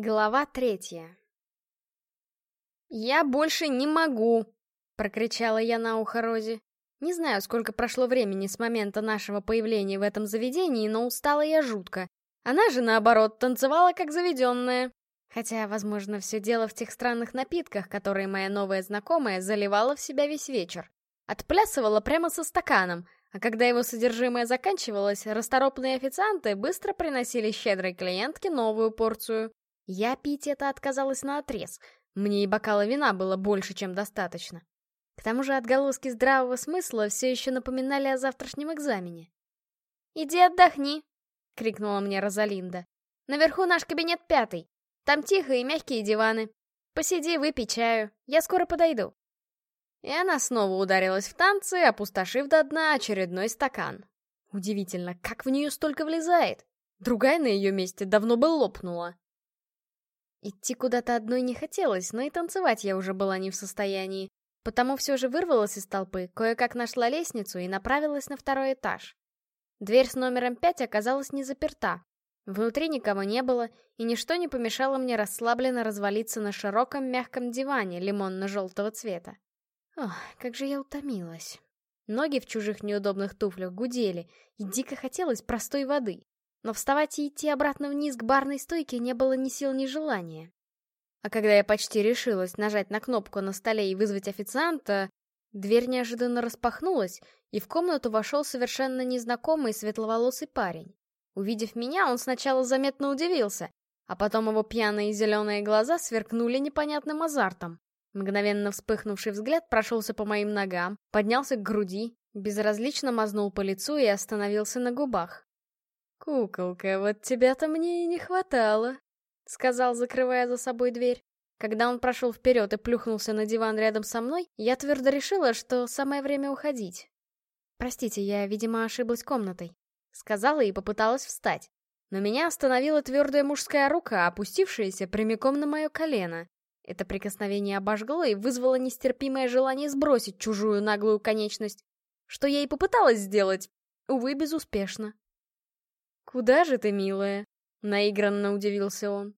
Глава третья «Я больше не могу!» — прокричала я на ухо Розе. Не знаю, сколько прошло времени с момента нашего появления в этом заведении, но устала я жутко. Она же, наоборот, танцевала как заведенная. Хотя, возможно, все дело в тех странных напитках, которые моя новая знакомая заливала в себя весь вечер. Отплясывала прямо со стаканом, а когда его содержимое заканчивалось, расторопные официанты быстро приносили щедрой клиентке новую порцию. Я пить это отказалась наотрез, мне и бокала вина было больше, чем достаточно. К тому же отголоски здравого смысла все еще напоминали о завтрашнем экзамене. «Иди отдохни!» — крикнула мне Розалинда. «Наверху наш кабинет пятый. Там тихо и мягкие диваны. Посиди, выпей чаю. Я скоро подойду». И она снова ударилась в танцы, опустошив до дна очередной стакан. Удивительно, как в нее столько влезает. Другая на ее месте давно бы лопнула. Идти куда-то одной не хотелось, но и танцевать я уже была не в состоянии. Потому все же вырвалась из толпы, кое-как нашла лестницу и направилась на второй этаж. Дверь с номером пять оказалась не заперта. Внутри никого не было, и ничто не помешало мне расслабленно развалиться на широком мягком диване лимонно-желтого цвета. Ох, как же я утомилась. Ноги в чужих неудобных туфлях гудели, и дико хотелось простой воды но вставать и идти обратно вниз к барной стойке не было ни сил, ни желания. А когда я почти решилась нажать на кнопку на столе и вызвать официанта, дверь неожиданно распахнулась, и в комнату вошел совершенно незнакомый светловолосый парень. Увидев меня, он сначала заметно удивился, а потом его пьяные зеленые глаза сверкнули непонятным азартом. Мгновенно вспыхнувший взгляд прошелся по моим ногам, поднялся к груди, безразлично мазнул по лицу и остановился на губах. «Куколка, вот тебя-то мне и не хватало», — сказал, закрывая за собой дверь. Когда он прошел вперед и плюхнулся на диван рядом со мной, я твердо решила, что самое время уходить. «Простите, я, видимо, ошиблась комнатой», — сказала и попыталась встать. Но меня остановила твердая мужская рука, опустившаяся прямиком на мое колено. Это прикосновение обожгло и вызвало нестерпимое желание сбросить чужую наглую конечность. Что я и попыталась сделать, увы, безуспешно. «Куда же ты, милая?» — наигранно удивился он.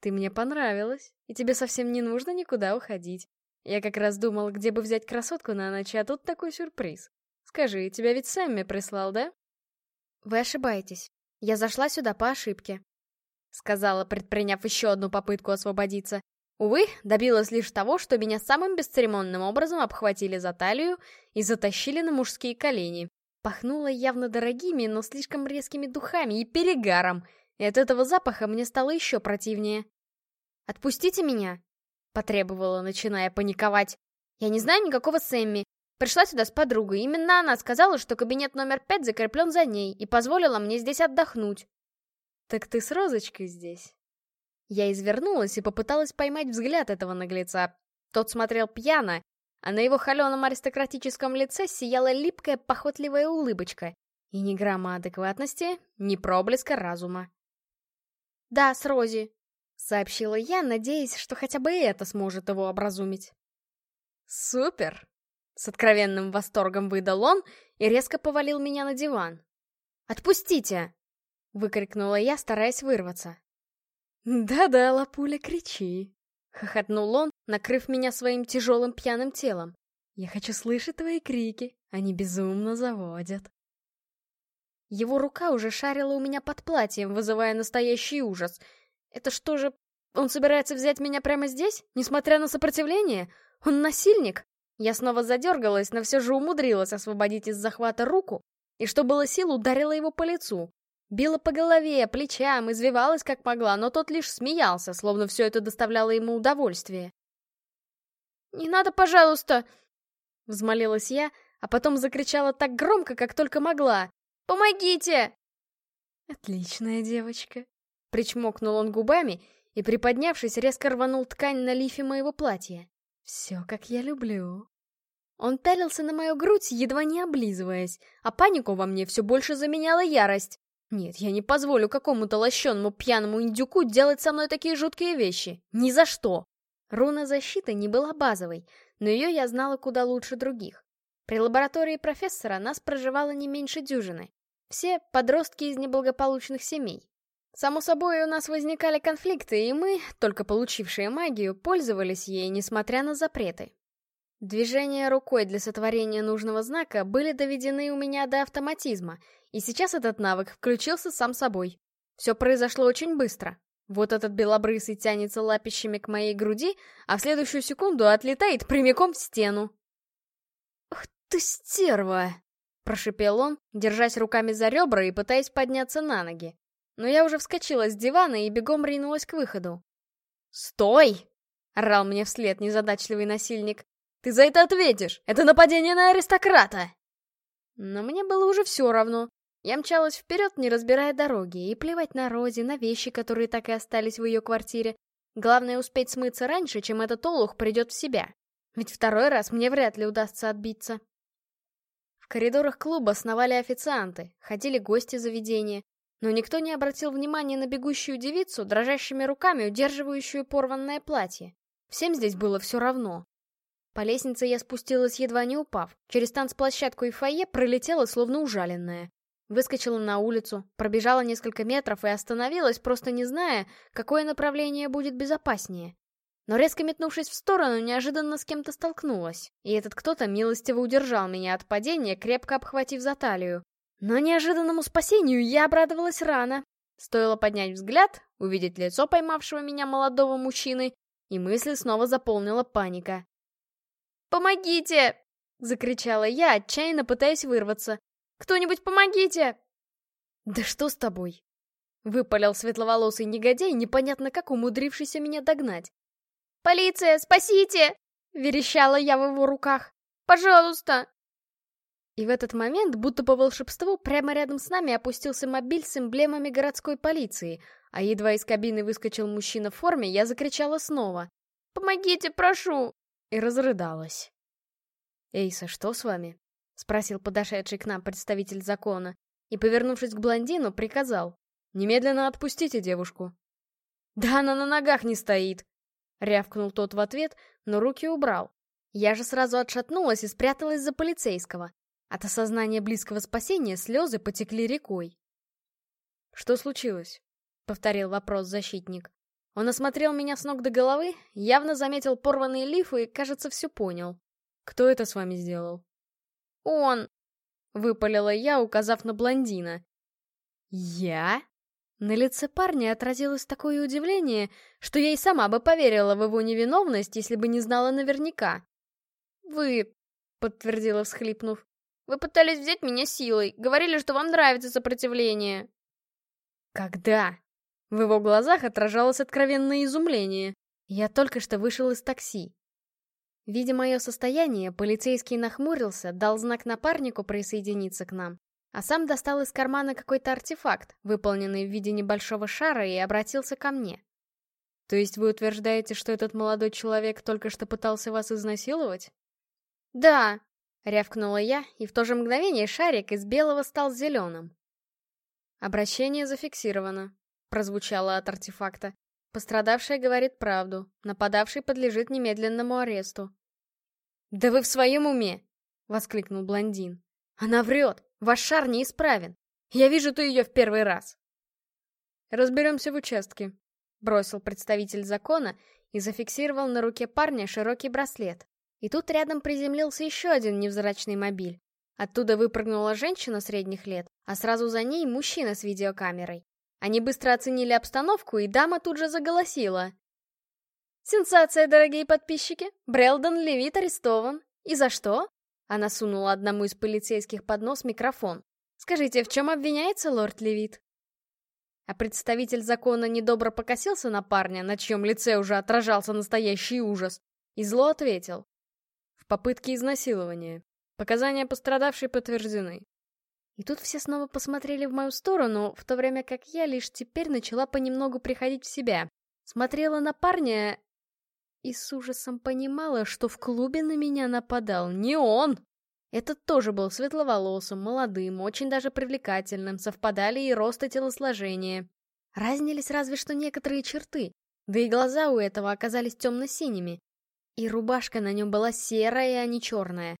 «Ты мне понравилась, и тебе совсем не нужно никуда уходить. Я как раз думал, где бы взять красотку на ночь, а тут такой сюрприз. Скажи, тебя ведь Сэмми прислал, да?» «Вы ошибаетесь. Я зашла сюда по ошибке», — сказала, предприняв еще одну попытку освободиться. Увы, добилась лишь того, что меня самым бесцеремонным образом обхватили за талию и затащили на мужские колени. Пахнуло явно дорогими, но слишком резкими духами и перегаром, и от этого запаха мне стало еще противнее. «Отпустите меня!» — потребовала, начиная паниковать. «Я не знаю никакого Сэмми. Пришла сюда с подругой. Именно она сказала, что кабинет номер пять закреплен за ней и позволила мне здесь отдохнуть». «Так ты с Розочкой здесь?» Я извернулась и попыталась поймать взгляд этого наглеца. Тот смотрел пьяно, а на его холеном аристократическом лице сияла липкая похотливая улыбочка. И ни грамма адекватности, ни проблеска разума. «Да, с Рози», — сообщила я, надеясь, что хотя бы это сможет его образумить. «Супер!» — с откровенным восторгом выдал он и резко повалил меня на диван. «Отпустите!» — выкрикнула я, стараясь вырваться. «Да-да, лапуля, кричи!» — хохотнул он, накрыв меня своим тяжелым пьяным телом. «Я хочу слышать твои крики, они безумно заводят». Его рука уже шарила у меня под платьем, вызывая настоящий ужас. Это что же, он собирается взять меня прямо здесь, несмотря на сопротивление? Он насильник? Я снова задергалась, но все же умудрилась освободить из захвата руку, и что было сил, ударила его по лицу. Била по голове, плечам, извивалась как могла, но тот лишь смеялся, словно все это доставляло ему удовольствие. «Не надо, пожалуйста!» Взмолилась я, а потом закричала так громко, как только могла. «Помогите!» «Отличная девочка!» Причмокнул он губами и, приподнявшись, резко рванул ткань на лифе моего платья. «Все, как я люблю!» Он пялился на мою грудь, едва не облизываясь, а панику во мне все больше заменяла ярость. Нет, я не позволю какому-то лощенному пьяному индюку делать со мной такие жуткие вещи. Ни за что. Руна защиты не была базовой, но ее я знала куда лучше других. При лаборатории профессора нас проживало не меньше дюжины. Все подростки из неблагополучных семей. Само собой, у нас возникали конфликты, и мы, только получившие магию, пользовались ей, несмотря на запреты. Движения рукой для сотворения нужного знака были доведены у меня до автоматизма, и сейчас этот навык включился сам собой. Все произошло очень быстро. Вот этот белобрысый тянется лапищами к моей груди, а в следующую секунду отлетает прямиком в стену. «Ух ты, стерва!» — прошипел он, держась руками за ребра и пытаясь подняться на ноги. Но я уже вскочила с дивана и бегом ринулась к выходу. «Стой!» — орал мне вслед незадачливый насильник. Ты за это ответишь! Это нападение на аристократа!» Но мне было уже все равно. Я мчалась вперед, не разбирая дороги, и плевать на Рози, на вещи, которые так и остались в ее квартире. Главное успеть смыться раньше, чем этот олух придет в себя. Ведь второй раз мне вряд ли удастся отбиться. В коридорах клуба сновали официанты, ходили гости заведения, но никто не обратил внимания на бегущую девицу, дрожащими руками удерживающую порванное платье. Всем здесь было все равно. По лестнице я спустилась, едва не упав. Через танцплощадку и фойе пролетела, словно ужаленная. Выскочила на улицу, пробежала несколько метров и остановилась, просто не зная, какое направление будет безопаснее. Но резко метнувшись в сторону, неожиданно с кем-то столкнулась. И этот кто-то милостиво удержал меня от падения, крепко обхватив за талию. Но неожиданному спасению я обрадовалась рано. Стоило поднять взгляд, увидеть лицо поймавшего меня молодого мужчины, и мысли снова заполнила паника. «Помогите!» — закричала я, отчаянно пытаясь вырваться. «Кто-нибудь помогите!» «Да что с тобой?» — выпалил светловолосый негодяй, непонятно как умудрившийся меня догнать. «Полиция, спасите!» — верещала я в его руках. «Пожалуйста!» И в этот момент, будто по волшебству, прямо рядом с нами опустился мобиль с эмблемами городской полиции, а едва из кабины выскочил мужчина в форме, я закричала снова. «Помогите, прошу!» и разрыдалась. «Эйса, что с вами?» — спросил подошедший к нам представитель закона, и, повернувшись к блондину, приказал. «Немедленно отпустите девушку». «Да она на ногах не стоит!» — рявкнул тот в ответ, но руки убрал. Я же сразу отшатнулась и спряталась за полицейского. От осознания близкого спасения слезы потекли рекой. «Что случилось?» — повторил вопрос защитник. Он осмотрел меня с ног до головы, явно заметил порванные лифы и, кажется, все понял. «Кто это с вами сделал?» «Он!» — выпалила я, указав на блондина. «Я?» На лице парня отразилось такое удивление, что я и сама бы поверила в его невиновность, если бы не знала наверняка. «Вы...» — подтвердила, всхлипнув. «Вы пытались взять меня силой, говорили, что вам нравится сопротивление». «Когда?» В его глазах отражалось откровенное изумление. Я только что вышел из такси. Видя мое состояние, полицейский нахмурился, дал знак напарнику присоединиться к нам, а сам достал из кармана какой-то артефакт, выполненный в виде небольшого шара, и обратился ко мне. «То есть вы утверждаете, что этот молодой человек только что пытался вас изнасиловать?» «Да», — рявкнула я, и в то же мгновение шарик из белого стал зеленым. Обращение зафиксировано прозвучало от артефакта. Пострадавшая говорит правду, нападавший подлежит немедленному аресту. «Да вы в своем уме!» — воскликнул блондин. «Она врет! Ваш шар неисправен! Я вижу ты ее в первый раз!» «Разберемся в участке», — бросил представитель закона и зафиксировал на руке парня широкий браслет. И тут рядом приземлился еще один невзрачный мобиль. Оттуда выпрыгнула женщина средних лет, а сразу за ней мужчина с видеокамерой. Они быстро оценили обстановку, и дама тут же заголосила. «Сенсация, дорогие подписчики! Брелдон Левит арестован. И за что?» Она сунула одному из полицейских под нос микрофон. «Скажите, в чем обвиняется лорд Левит?» А представитель закона недобро покосился на парня, на чьем лице уже отражался настоящий ужас, и зло ответил. «В попытке изнасилования. Показания пострадавшей подтверждены. И тут все снова посмотрели в мою сторону, в то время как я лишь теперь начала понемногу приходить в себя. Смотрела на парня и с ужасом понимала, что в клубе на меня нападал не он. Этот тоже был светловолосым, молодым, очень даже привлекательным, совпадали и рост и телосложение. Разнились разве что некоторые черты, да и глаза у этого оказались темно-синими. И рубашка на нем была серая, а не черная.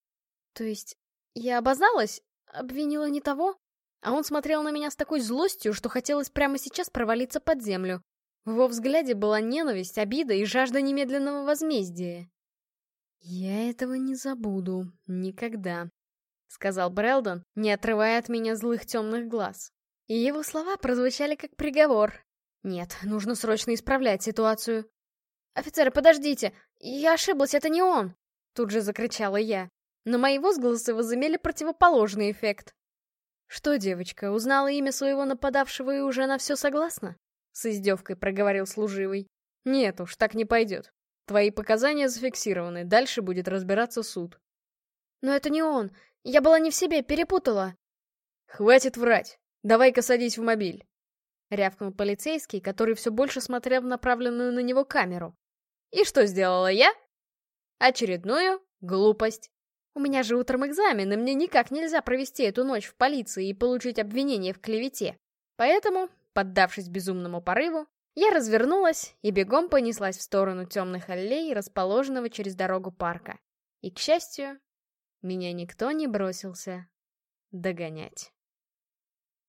То есть, я обозналась? Обвинила не того? А он смотрел на меня с такой злостью, что хотелось прямо сейчас провалиться под землю. В его взгляде была ненависть, обида и жажда немедленного возмездия. «Я этого не забуду. Никогда», — сказал Брэлдон, не отрывая от меня злых темных глаз. И его слова прозвучали как приговор. «Нет, нужно срочно исправлять ситуацию». «Офицеры, подождите! Я ошиблась, это не он!» Тут же закричала я. Но мои возгласы возымели противоположный эффект. «Что, девочка, узнала имя своего нападавшего и уже на все согласна?» С издевкой проговорил служивый. «Нет уж, так не пойдет. Твои показания зафиксированы, дальше будет разбираться суд». «Но это не он. Я была не в себе, перепутала». «Хватит врать. Давай-ка садись в мобиль». Рявкнул полицейский, который все больше смотрел в направленную на него камеру. «И что сделала я?» «Очередную глупость. У меня же утром экзамен, и мне никак нельзя провести эту ночь в полиции и получить обвинение в клевете. Поэтому, поддавшись безумному порыву, я развернулась и бегом понеслась в сторону темных аллей, расположенного через дорогу парка. И, к счастью, меня никто не бросился догонять.